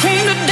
came to